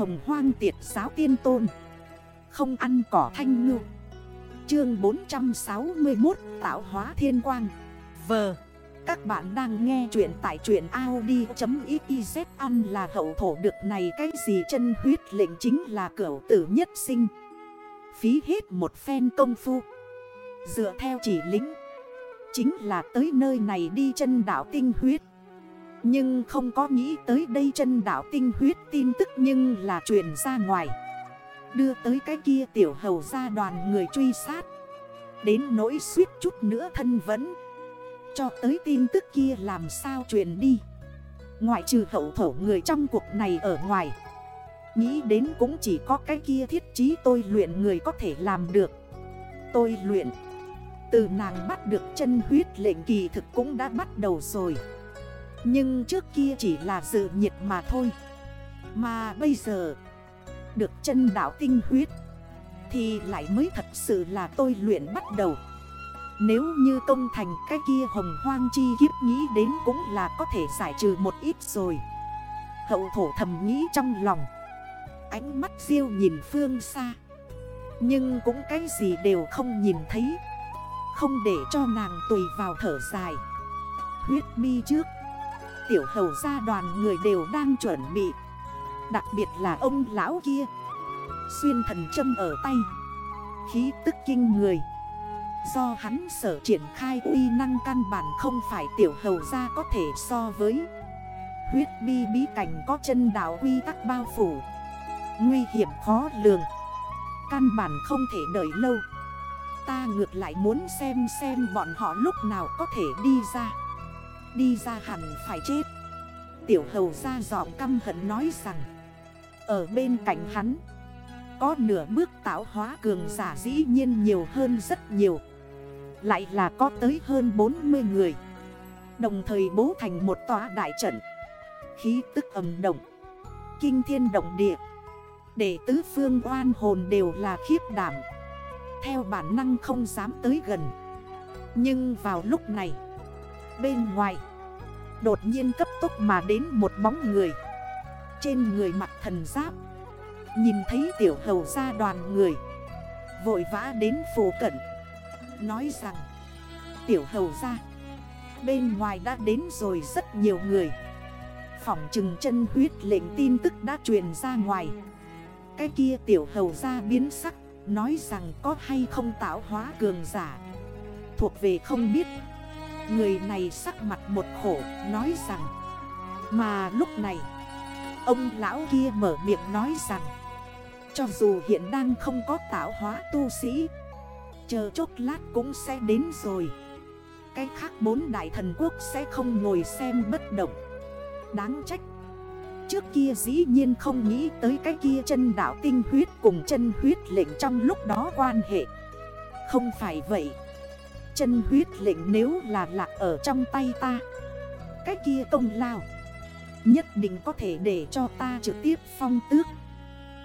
hồng hoang tiệt giáo tiên tôn. Không ăn cỏ thanh ngư. Chương 461 Tạo hóa thiên quang. Vờ Các bạn đang nghe chuyện tại chuyện Audi.xyz Ăn là hậu thổ được này cái gì chân huyết lệnh chính là cửu tử nhất sinh. Phí hết một phen công phu. Dựa theo chỉ lính Chính là tới nơi này đi chân đảo tinh huyết. Nhưng không có nghĩ tới đây chân đảo tinh huyết tin tức nhưng là truyền ra ngoài. Đưa tới cái kia tiểu hầu ra đoàn người truy sát. Đến nỗi suýt chút nữa thân vẫn Cho tới tin tức kia làm sao truyền đi. Ngoại trừ hậu thổ người trong cuộc này ở ngoài. Nghĩ đến cũng chỉ có cái kia thiết chí tôi luyện người có thể làm được. Tôi luyện. Từ nàng bắt được chân huyết lệnh kỳ thực cũng đã bắt đầu rồi. Nhưng trước kia chỉ là dự nhiệt mà thôi. Mà bây giờ, Được chân đảo tinh huyết, Thì lại mới thật sự là tôi luyện bắt đầu. Nếu như công thành cái kia hồng hoang chi kiếp nghĩ đến cũng là có thể giải trừ một ít rồi. Hậu thổ thầm nghĩ trong lòng. Ánh mắt siêu nhìn phương xa. Nhưng cũng cái gì đều không nhìn thấy. Không để cho nàng tùy vào thở dài. Huyết mi trước. Tiểu hầu gia đoàn người đều đang chuẩn bị. Đặc biệt là ông lão kia. Xuyên thần châm ở tay. Khí tức kinh người. Do hắn sở triển khai uy năng căn bản không phải tiểu hầu gia có thể so với. Huyết bi bí cảnh có chân đảo quy tắc bao phủ. Nguy hiểm khó lường. Căn bản không thể đợi lâu. Ta ngược lại muốn xem xem bọn họ lúc nào có thể đi ra. Đi ra hẳn phải chết. Tiểu hầu ra giọng căm hận nói rằng, Ở bên cạnh hắn, Có nửa bước tạo hóa cường giả dĩ nhiên nhiều hơn rất nhiều, Lại là có tới hơn 40 người. Đồng thời bố thành một tòa đại trận, Khí tức ầm động, Kinh thiên động địa, để tứ phương oan hồn đều là khiếp đảm. Theo bản năng không dám tới gần. Nhưng vào lúc này Bên ngoài. Đột nhiên cấp tốc mà đến một bóng người. Trên người mặt thần giáp. Nhìn thấy tiểu hầu ra đoàn người. Vội vã đến phù cận. Nói rằng, Tiểu hầu ra Bên ngoài đã đến rồi rất nhiều người. Phỏng trừng chân huyết lệnh tin tức đã truyền ra ngoài. Cái kia tiểu hầu ra biến sắc, Nói rằng có hay không tạo hóa cường giả. Thuộc về không biết. Người này sắc mặt một khổ, Nói rằng, Mà lúc này, Ông lão kia mở miệng nói rằng, Cho dù hiện đang không có tạo hóa tu sĩ, Chờ chốc lát cũng sẽ đến rồi. Cái khác bốn đại thần quốc sẽ không ngồi xem bất động. Đáng trách, trước kia dĩ nhiên không nghĩ tới cái kia chân đảo tinh huyết cùng chân huyết lệnh trong lúc đó quan hệ. Không phải vậy Chân huyết lệnh nếu là lạc ở trong tay ta. Cái kia công lao Nhất định có thể để cho ta trực tiếp phong tước.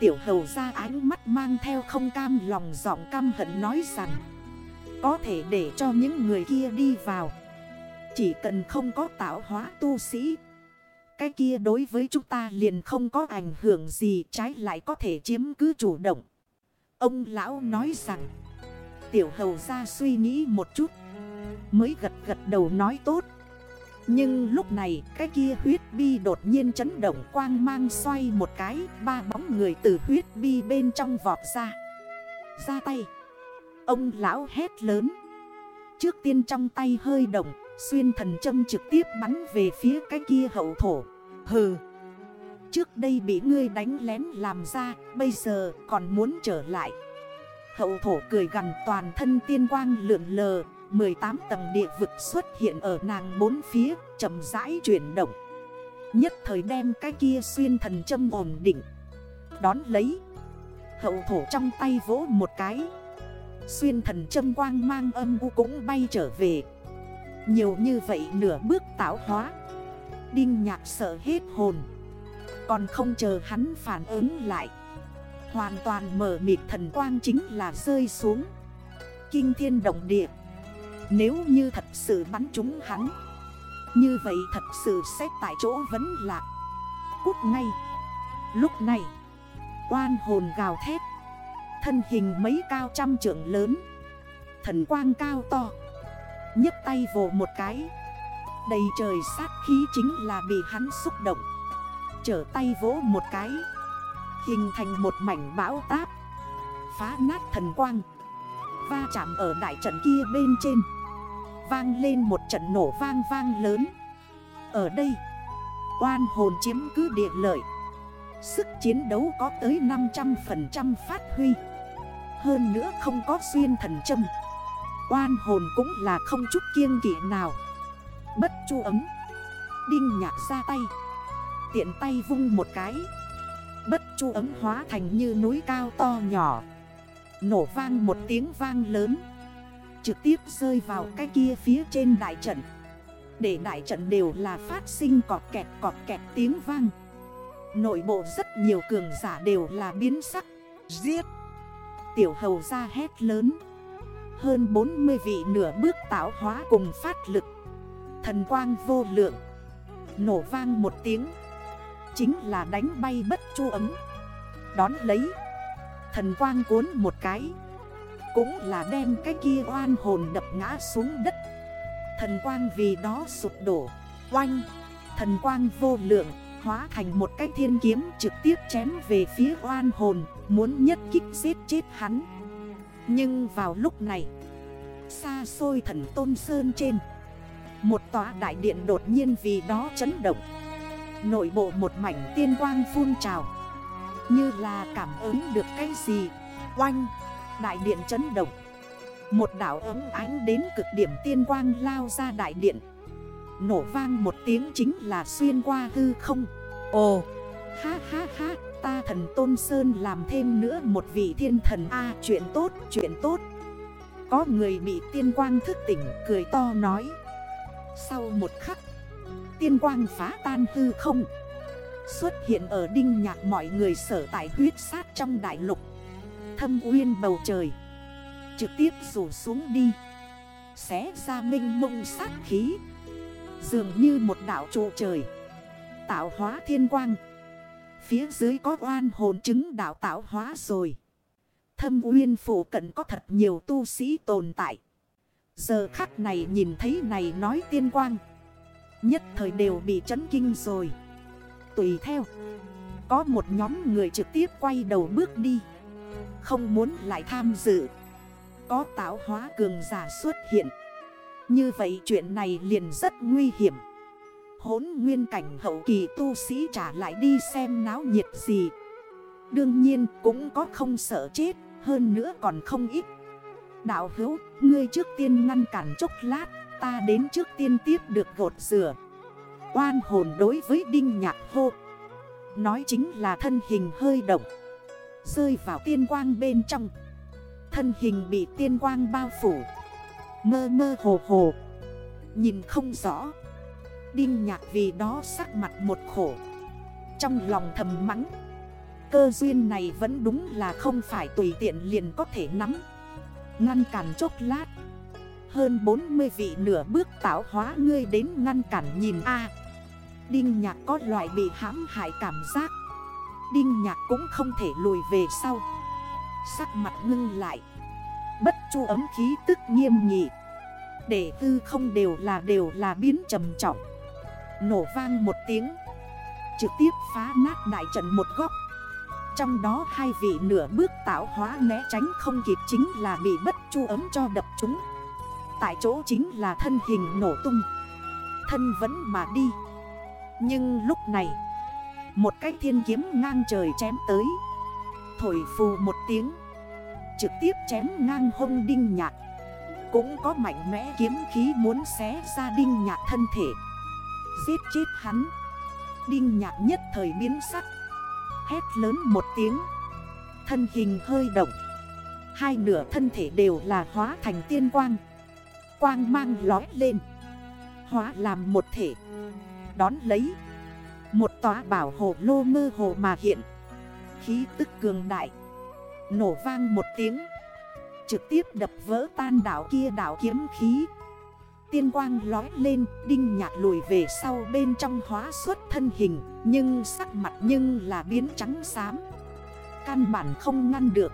Tiểu hầu ra ánh mắt mang theo không cam lòng giọng cam hận nói rằng Có thể để cho những người kia đi vào. Chỉ cần không có tạo hóa tu sĩ cái kia đối với chúng ta liền không có ảnh hưởng gì trái lại có thể chiếm cứ chủ động. Ông lão nói rằng, tiểu hầu ra suy nghĩ một chút, mới gật gật đầu nói tốt. Nhưng lúc này cái kia huyết bi đột nhiên chấn động quang mang xoay một cái Ba bóng người từ huyết bi bên trong vọt ra. Ra tay. Ông lão hét lớn. Trước tiên trong tay hơi động Xuyên thần châm trực tiếp bắn về phía cái kia hậu thổ. Hừ. Trước đây bị ngươi đánh lén làm ra Bây giờ còn muốn trở lại. Hậu thổ cười gần toàn thân tiên quang lượn lờ 18 tầng địa vực xuất hiện ở nàng bốn phía, chậm rãi chuyển động. Nhất thời đem cái kia xuyên thần châm ổn định. Đón lấy, Hậu thổ trong tay vỗ một cái. Xuyên thần châm quang mang âm u cũng bay trở về. Nhiều như vậy nửa bước tạo hóa. Đinh nhạc sợ hết hồn. Còn không chờ hắn phản ứng lại Hoàn toàn mở mịt thần quang chính là rơi xuống. Kinh thiên động địa. Nếu như thật sự bắn trúng hắn, Như vậy thật sự sẽ tại chỗ vẫn lạc Cút ngay. Lúc này quan hồn gào thét, Thân hình mấy cao trăm trượng lớn, Thần quang cao to, nhấc tay vồ một cái. Đầy trời sát khí chính là bị hắn xúc động Chở tay vỗ một cái. Hình thành một mảnh bão táp, Phá nát thần quang, Va chạm ở đại trận kia bên trên. Vang lên một trận nổ vang vang lớn. Ở đây, Oan hồn chiếm cứ địa lợi. Sức chiến đấu có tới 500% phát huy. Hơn nữa không có xuyên thần châm. Oan hồn cũng là không chút kiêng kỵ nào. Bất chu ấm. Đinh nhạc ra tay. Tiện tay vung một cái chu ấm hóa thành như núi cao to nhỏ. Nổ vang một tiếng vang lớn. Trực tiếp rơi vào cái kia phía trên đại trận. Để đại trận đều là phát sinh cọt kẹt cọt kẹt tiếng vang. Nội bộ rất nhiều cường giả đều là biến sắc. Giết! Tiểu hầu ra hét lớn. Hơn 40 vị nửa bước tạo hóa cùng phát lực. Thần quang vô lượng. Nổ vang một tiếng. Chính là đánh bay bất chu ấm. Đón lấy. Thần quang cuốn một cái, Cũng là đem cái kia oan hồn đập ngã xuống đất. Thần quang vì đó sụp đổ, Oanh, Thần quang vô lượng, Hóa thành một cái thiên kiếm trực tiếp chém về phía oan hồn, Muốn nhất kích giết chết hắn. Nhưng vào lúc này, Xa xôi thần tôn sơn trên, Một tòa đại điện đột nhiên vì đó chấn động. Nội bộ một mảnh tiên quang phun trào. Như là cảm ứng được cái gì? Oanh! Đại điện chấn động. Một đảo ấm ánh đến cực điểm tiên quang lao ra đại điện. Nổ vang một tiếng chính là xuyên qua hư không. Ồ! Ha ha ha! Ta thần Tôn Sơn làm thêm nữa một vị thiên thần A. Chuyện tốt chuyện tốt. Có người bị tiên quang thức tỉnh, cười to nói. Sau một khắc, Tiên quang phá tan hư không. Xuất hiện ở đinh nhạc mọi người sở tại huyết sát trong đại lục. Thâm uyên bầu trời. Trực tiếp rủ xuống đi. Xé ra minh mông sát khí. Dường như một đảo trụ trời. Tạo hóa thiên quang. Phía dưới có oan hồn chứng đạo tạo hóa rồi. Thâm uyên phủ cận có thật nhiều tu sĩ tồn tại. Giờ khắc này nhìn thấy này nói tiên quang. Nhất thời đều bị chấn kinh rồi. Tùy theo. Có một nhóm người trực tiếp quay đầu bước đi. Không muốn lại tham dự. Có tạo hóa cường giả xuất hiện. Như vậy chuyện này liền rất nguy hiểm. Hốn nguyên cảnh hậu kỳ tu sĩ trả lại đi xem náo nhiệt gì. Đương nhiên cũng có không sợ chết Hơn nữa còn không ít. Đạo hữu, ngươi trước tiên ngăn cản chốc lát Ta đến trước tiên tiếp được gột rửa. Oan hồn đối với đinh nhạc hô. Nói chính là thân hình hơi động, Rơi vào tiên quang bên trong. Thân hình bị tiên quang bao phủ, Mơ mơ hồ hồ, Nhìn không rõ. Đinh nhạc vì đó sắc mặt một khổ, Trong lòng thầm mắng. Cơ duyên này vẫn đúng là không phải tùy tiện liền có thể nắm. Ngăn cản chốc lát, Hơn 40 vị nửa bước tạo hóa ngươi đến ngăn cản nhìn a. Đinh nhạc có loại bị hãm hại cảm giác. Đinh nhạc cũng không thể lùi về sau. Sắc mặt ngưng lại. Bất chu ấm khí tức nghiêm nghị. Để tư không đều là đều là biến trầm trọng. Nổ vang một tiếng. Trực tiếp phá nát đại trận một góc. Trong đó hai vị nửa bước tạo hóa né tránh không kịp chính là bị bất chu ấm cho đập chúng Tại chỗ chính là thân hình nổ tung. Thân vẫn mà đi. Nhưng lúc này, Một cái thiên kiếm ngang trời chém tới. Thổi phù một tiếng, Trực tiếp chém ngang hông đinh nhạc. Cũng có mạnh mẽ kiếm khí muốn xé ra đinh nhạc thân thể. Giết chết hắn. Đinh nhạc nhất thời biến sắc. Hét lớn một tiếng. Thân hình hơi động. Hai nửa thân thể đều là hóa thành tiên quang. Quang mang lói lên. Hóa làm một thể. Đón lấy. Một tòa bảo hộ lô mơ hồ mà hiện. Khí tức cường đại. Nổ vang một tiếng. Trực tiếp đập vỡ tan đảo kia đảo kiếm khí. Tiên quang lói lên, Đinh nhạt lùi về sau bên trong hóa xuất thân hình, Nhưng sắc mặt nhưng là biến trắng xám. Căn bản không ngăn được.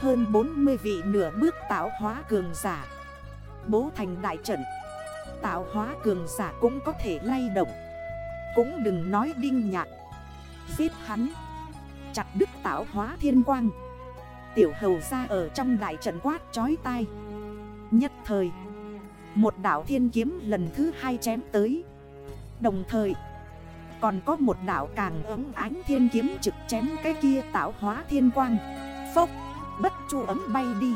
Hơn 40 vị nửa bước tạo hóa cường giả. Bố thành đại trận. Tạo hóa cường giả cũng có thể lay động. Cũng đừng nói đinh nhạc. Giết hắn. Chặt đứt tạo hóa thiên quang. Tiểu hầu ra ở trong đại trận quát chói tai. Nhất thời, Một đảo thiên kiếm lần thứ hai chém tới. Đồng thời, Còn có một đảo càng ấm ánh thiên kiếm trực chém cái kia tạo hóa thiên quang. Phốc, Bất chu ấm bay đi.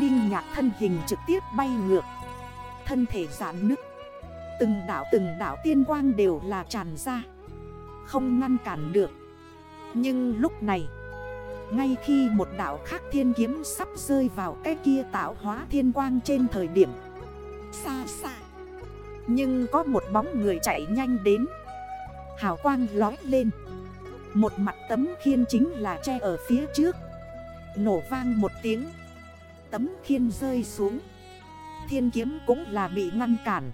Đinh nhạc thân hình trực tiếp bay ngược. Thân thể giãn nứt. Từng đảo từng đảo tiên quang đều là tràn ra. Không ngăn cản được. Nhưng lúc này, Ngay khi một đảo khác thiên kiếm sắp rơi vào cái kia tạo hóa thiên quang trên thời điểm, Xa xa, Nhưng có một bóng người chạy nhanh đến. Hào quang lói lên. Một mặt tấm khiên chính là che ở phía trước. Nổ vang một tiếng. Tấm khiên rơi xuống. Thiên kiếm cũng là bị ngăn cản.